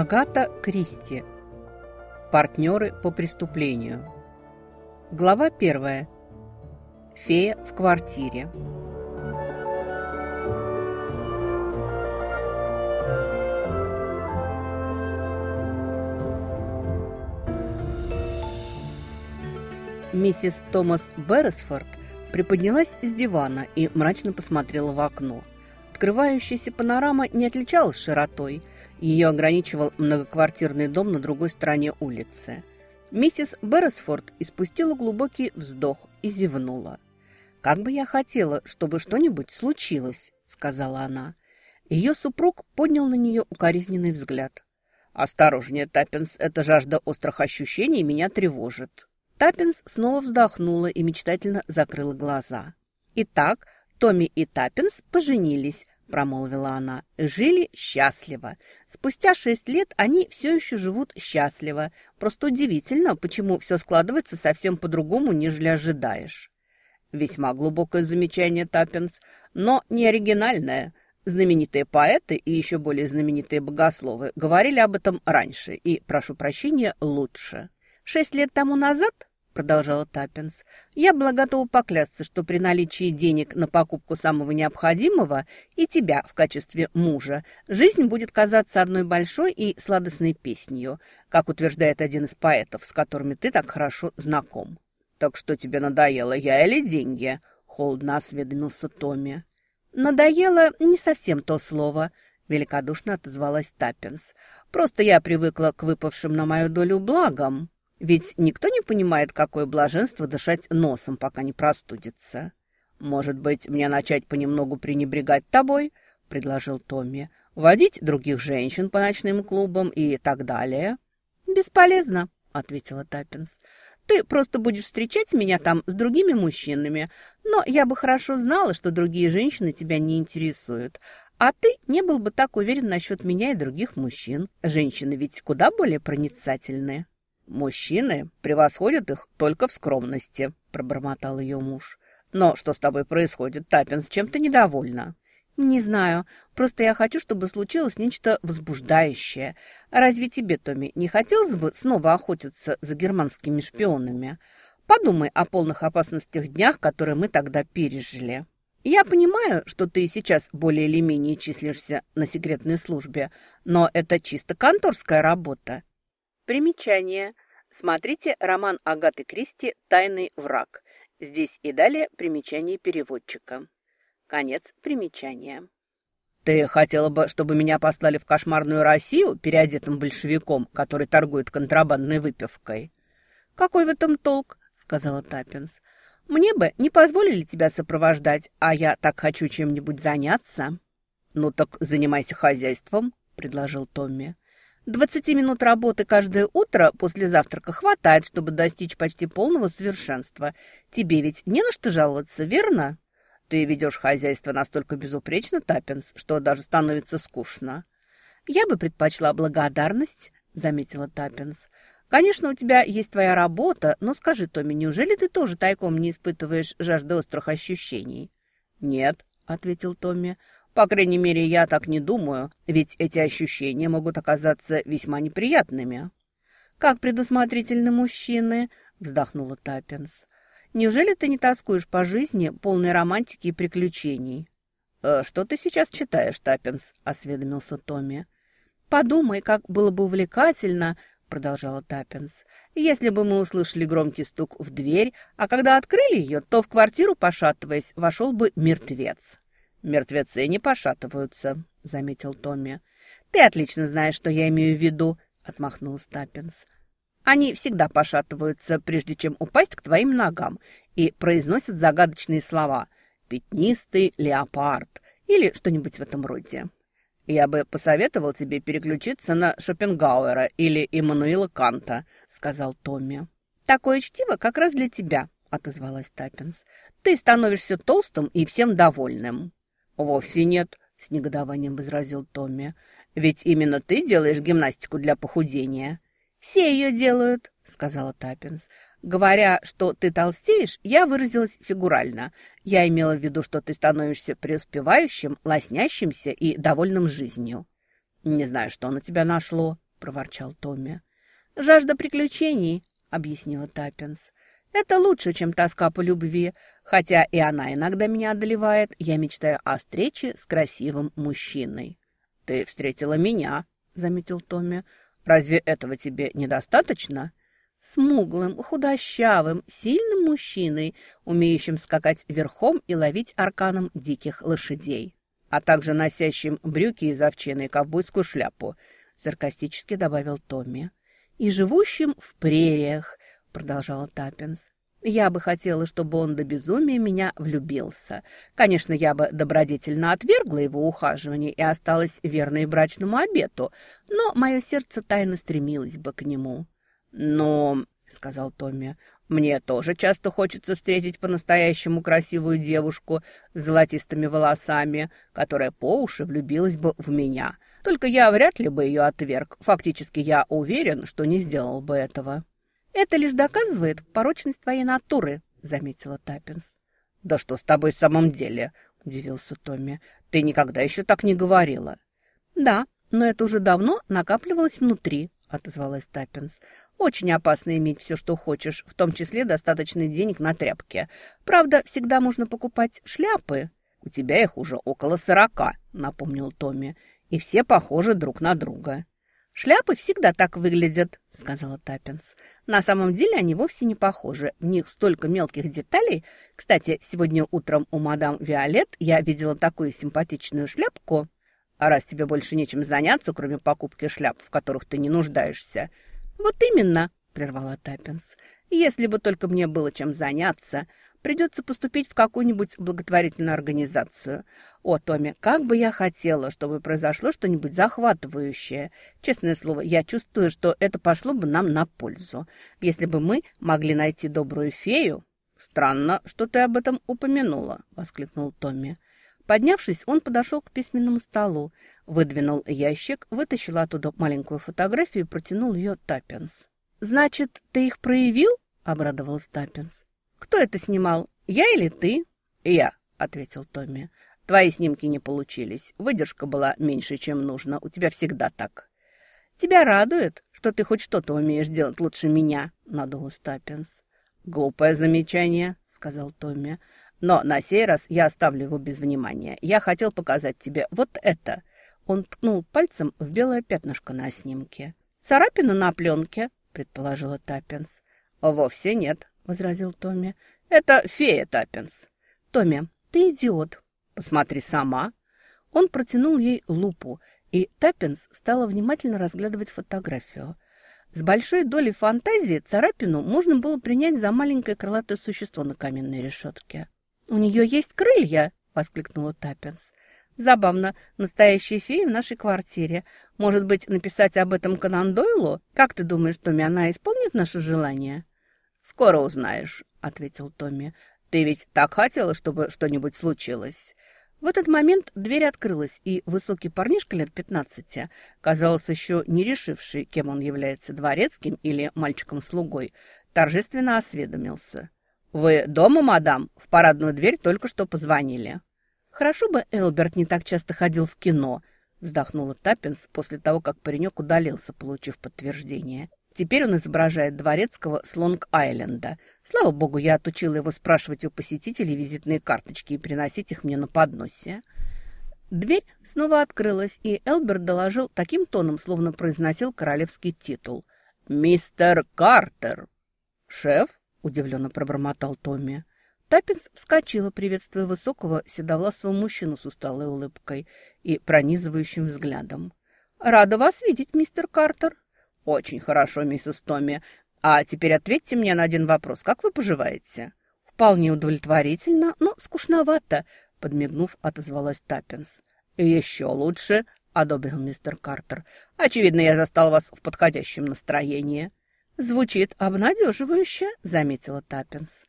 Агата Кристи. Партнеры по преступлению. Глава первая. Фея в квартире. Миссис Томас Берресфорд приподнялась с дивана и мрачно посмотрела в окно. Открывающаяся панорама не отличалась широтой – ее ограничивал многоквартирный дом на другой стороне улицы. Миссис Берресфорд испустила глубокий вздох и зевнула. «Как бы я хотела, чтобы что-нибудь случилось», — сказала она. Ее супруг поднял на нее укоризненный взгляд. «Осторожнее, Таппинс, эта жажда острых ощущений меня тревожит». Таппинс снова вздохнула и мечтательно закрыла глаза. «Итак, Томми и Таппинс поженились, промолвила она, жили счастливо. Спустя шесть лет они все еще живут счастливо. Просто удивительно, почему все складывается совсем по-другому, нежели ожидаешь. Весьма глубокое замечание, Таппинс, но не оригинальное. Знаменитые поэты и еще более знаменитые богословы говорили об этом раньше и, прошу прощения, лучше. Шесть лет тому назад продолжала Таппинс. «Я была готова поклясться, что при наличии денег на покупку самого необходимого и тебя в качестве мужа жизнь будет казаться одной большой и сладостной песнью, как утверждает один из поэтов, с которыми ты так хорошо знаком». «Так что тебе надоело, я или деньги?» — холодно осведомился Томми. «Надоело не совсем то слово», — великодушно отозвалась Таппинс. «Просто я привыкла к выпавшим на мою долю благам». Ведь никто не понимает, какое блаженство дышать носом, пока не простудится. «Может быть, мне начать понемногу пренебрегать тобой?» – предложил Томми. «Водить других женщин по ночным клубам и так далее?» «Бесполезно», – ответила Таппинс. «Ты просто будешь встречать меня там с другими мужчинами, но я бы хорошо знала, что другие женщины тебя не интересуют. А ты не был бы так уверен насчет меня и других мужчин. Женщины ведь куда более проницательные». «Мужчины превосходят их только в скромности», – пробормотал ее муж. «Но что с тобой происходит, Таппинс? Чем ты недовольна?» «Не знаю. Просто я хочу, чтобы случилось нечто возбуждающее. Разве тебе, Томми, не хотелось бы снова охотиться за германскими шпионами? Подумай о полных опасностях днях, которые мы тогда пережили. Я понимаю, что ты сейчас более или менее числишься на секретной службе, но это чисто конторская работа. Примечание. Смотрите роман Агаты Кристи «Тайный враг». Здесь и далее примечание переводчика. Конец примечания. «Ты хотела бы, чтобы меня послали в кошмарную Россию переодетым большевиком, который торгует контрабандной выпивкой?» «Какой в этом толк?» — сказала Таппинс. «Мне бы не позволили тебя сопровождать, а я так хочу чем-нибудь заняться». «Ну так занимайся хозяйством», — предложил Томми. Двадцати минут работы каждое утро после завтрака хватает, чтобы достичь почти полного совершенства. Тебе ведь не на что жаловаться, верно? Ты ведешь хозяйство настолько безупречно, Таппинс, что даже становится скучно. Я бы предпочла благодарность, заметила Таппинс. Конечно, у тебя есть твоя работа, но скажи, Томми, неужели ты тоже тайком не испытываешь жажды острых ощущений? Нет, ответил Томми. По крайней мере, я так не думаю, ведь эти ощущения могут оказаться весьма неприятными. «Как предусмотрительны мужчины!» — вздохнула Таппенс. «Неужели ты не тоскуешь по жизни, полной романтики и приключений?» «Э, «Что ты сейчас читаешь, Таппенс?» — осведомился Томми. «Подумай, как было бы увлекательно!» — продолжала Таппинс. «Если бы мы услышали громкий стук в дверь, а когда открыли ее, то в квартиру, пошатываясь, вошел бы мертвец». «Мертвецы не пошатываются», — заметил Томми. «Ты отлично знаешь, что я имею в виду», — отмахнулся Таппинс. «Они всегда пошатываются, прежде чем упасть к твоим ногам, и произносят загадочные слова «пятнистый леопард» или что-нибудь в этом роде. «Я бы посоветовал тебе переключиться на Шопенгауэра или Иммануила Канта», — сказал Томми. «Такое чтиво как раз для тебя», — отозвалась Таппенс. «Ты становишься толстым и всем довольным». «Вовсе нет», — с негодованием возразил Томми. «Ведь именно ты делаешь гимнастику для похудения». «Все ее делают», — сказала Таппенс. «Говоря, что ты толстеешь, я выразилась фигурально. Я имела в виду, что ты становишься преуспевающим, лоснящимся и довольным жизнью». «Не знаю, что на тебя нашло», проворчал Томми. «Жажда приключений», — объяснила Таппинс. «Это лучше, чем тоска по любви. Хотя и она иногда меня одолевает. Я мечтаю о встрече с красивым мужчиной». «Ты встретила меня», — заметил Томми. «Разве этого тебе недостаточно?» Смуглым, худощавым, сильным мужчиной, умеющим скакать верхом и ловить арканом диких лошадей, а также носящим брюки из овчины и ковбойскую шляпу, саркастически добавил Томми. «И живущим в прериях», — продолжала Таппинс. «Я бы хотела, чтобы он до безумия меня влюбился. Конечно, я бы добродетельно отвергла его ухаживание и осталась верной брачному обету, но мое сердце тайно стремилось бы к нему». «Но», — сказал Томми, — «мне тоже часто хочется встретить по-настоящему красивую девушку с золотистыми волосами, которая по уши влюбилась бы в меня. Только я вряд ли бы ее отверг. Фактически я уверен, что не сделал бы этого». «Это лишь доказывает порочность твоей натуры», — заметила Таппинс. «Да что с тобой в самом деле?» — удивился Томми. «Ты никогда еще так не говорила». «Да, но это уже давно накапливалось внутри», — отозвалась Таппинс. Очень опасно иметь все, что хочешь, в том числе достаточно денег на тряпки. Правда, всегда можно покупать шляпы. У тебя их уже около сорока, напомнил Томми, и все похожи друг на друга. «Шляпы всегда так выглядят», — сказала Таппинс. «На самом деле они вовсе не похожи. В них столько мелких деталей. Кстати, сегодня утром у мадам Виолет я видела такую симпатичную шляпку. А раз тебе больше нечем заняться, кроме покупки шляп, в которых ты не нуждаешься, «Вот именно», — прервала Таппинс. «Если бы только мне было чем заняться, придется поступить в какую-нибудь благотворительную организацию. О, Томми, как бы я хотела, чтобы произошло что-нибудь захватывающее. Честное слово, я чувствую, что это пошло бы нам на пользу. Если бы мы могли найти добрую фею...» «Странно, что ты об этом упомянула», — воскликнул Томми. Поднявшись, он подошел к письменному столу, выдвинул ящик, вытащил оттуда маленькую фотографию и протянул ее Таппенс. «Значит, ты их проявил?» — обрадовалась Таппенс. «Кто это снимал, я или ты?» «Я», — ответил Томми. «Твои снимки не получились. Выдержка была меньше, чем нужно. У тебя всегда так». «Тебя радует, что ты хоть что-то умеешь делать лучше меня?» — надулась Таппенс. «Глупое замечание», — сказал Томми. Но на сей раз я оставлю его без внимания. Я хотел показать тебе вот это». Он ткнул пальцем в белое пятнышко на снимке. «Царапина на пленке», — предположила Таппенс. «Вовсе нет», — возразил Томми. «Это фея Таппенс». «Томми, ты идиот». «Посмотри сама». Он протянул ей лупу, и Таппенс стала внимательно разглядывать фотографию. С большой долей фантазии царапину можно было принять за маленькое крылатое существо на каменной решетке. «У нее есть крылья!» — воскликнула Таппенс. «Забавно, настоящая фея в нашей квартире. Может быть, написать об этом Конан Дойлу? Как ты думаешь, Томми, она исполнит наше желание?» «Скоро узнаешь», — ответил Томми. «Ты ведь так хотела, чтобы что-нибудь случилось?» В этот момент дверь открылась, и высокий парнишка лет пятнадцати, казалось, еще не решивший, кем он является, дворецким или мальчиком-слугой, торжественно осведомился. «Вы дома, мадам? В парадную дверь только что позвонили». «Хорошо бы Элберт не так часто ходил в кино», вздохнула Таппинс после того, как паренек удалился, получив подтверждение. Теперь он изображает дворецкого с Лонг-Айленда. Слава богу, я отучила его спрашивать у посетителей визитные карточки и приносить их мне на подносе. Дверь снова открылась, и Элберт доложил таким тоном, словно произносил королевский титул. «Мистер Картер!» «Шеф?» – удивленно пробормотал Томми. Таппинс вскочила, приветствуя высокого седовласого мужчину с усталой улыбкой и пронизывающим взглядом. «Рада вас видеть, мистер Картер». «Очень хорошо, миссис Томми. А теперь ответьте мне на один вопрос. Как вы поживаете?» «Вполне удовлетворительно, но скучновато», — подмигнув, отозвалась Таппенс. «Еще лучше», — одобрил мистер Картер. «Очевидно, я застал вас в подходящем настроении». «Звучит обнадеживающе», — заметила Таппенс.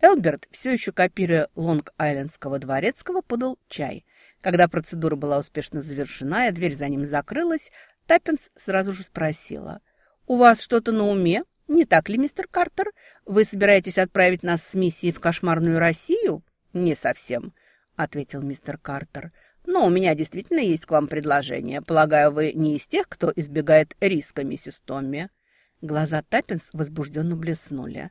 Элберт, все еще копируя Лонг-Айлендского дворецкого, подал чай. Когда процедура была успешно завершена, и дверь за ним закрылась, Таппенс сразу же спросила. «У вас что-то на уме? Не так ли, мистер Картер? Вы собираетесь отправить нас с миссией в кошмарную Россию?» «Не совсем», — ответил мистер Картер. Но у меня действительно есть к вам предложение. Полагаю, вы не из тех, кто избегает риска, миссис Томми». Глаза Таппенс возбужденно блеснули.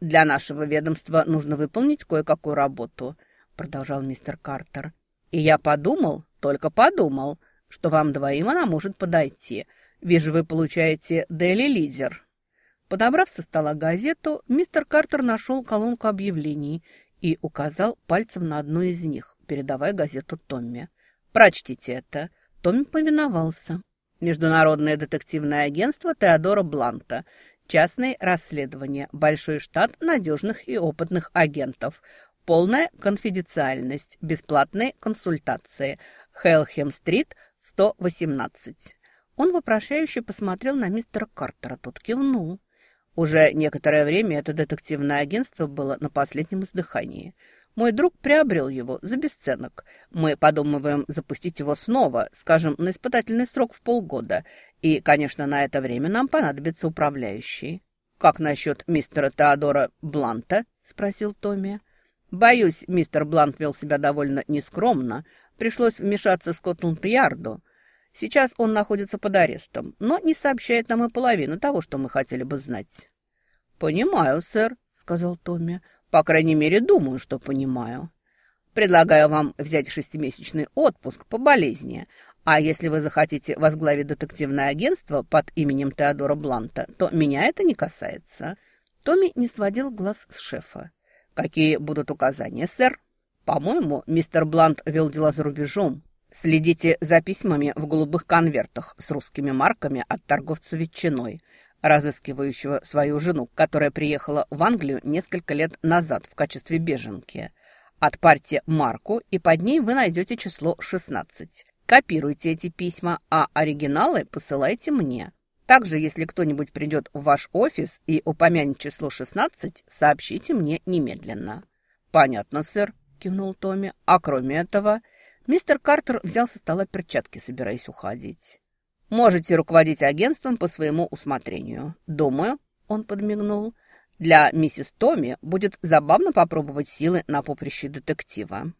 «Для нашего ведомства нужно выполнить кое-какую работу», — продолжал мистер Картер. «И я подумал, только подумал, что вам двоим она может подойти. Вижу, вы получаете «Дели Лидер». Подобрав со стола газету, мистер Картер нашел колонку объявлений и указал пальцем на одну из них, передавая газету Томми. «Прочтите это». Томми повиновался. Международное детективное агентство Теодора Бланта. Частные расследования. Большой штат надежных и опытных агентов. Полная конфиденциальность. Бесплатные консультации. Хелхем-стрит, 118. Он вопрошающе посмотрел на мистера Картера. Тот кивнул. Уже некоторое время это детективное агентство было на последнем издыхании. Мой друг приобрел его за бесценок. Мы подумываем запустить его снова, скажем, на испытательный срок в полгода. И, конечно, на это время нам понадобится управляющий. «Как насчет мистера Теодора Бланта?» – спросил Томми. «Боюсь, мистер Блант вел себя довольно нескромно. Пришлось вмешаться Скотланд-Ярду. Сейчас он находится под арестом, но не сообщает нам и половину того, что мы хотели бы знать». «Понимаю, сэр», — сказал Томми. «По крайней мере, думаю, что понимаю. Предлагаю вам взять шестимесячный отпуск по болезни, а если вы захотите возглавить детективное агентство под именем Теодора Бланта, то меня это не касается». Томми не сводил глаз с шефа. «Какие будут указания, сэр?» «По-моему, мистер Блант вел дела за рубежом. Следите за письмами в голубых конвертах с русскими марками от торговца ветчиной, разыскивающего свою жену, которая приехала в Англию несколько лет назад в качестве беженки. Отпарьте марку, и под ней вы найдете число 16. Копируйте эти письма, а оригиналы посылайте мне. Также, если кто-нибудь придет в ваш офис и упомянет число 16, сообщите мне немедленно». «Понятно, сэр», – кивнул Томми. «А кроме этого...» Мистер Картер взял со стола перчатки, собираясь уходить. «Можете руководить агентством по своему усмотрению. Думаю, — он подмигнул, — для миссис Томми будет забавно попробовать силы на поприще детектива».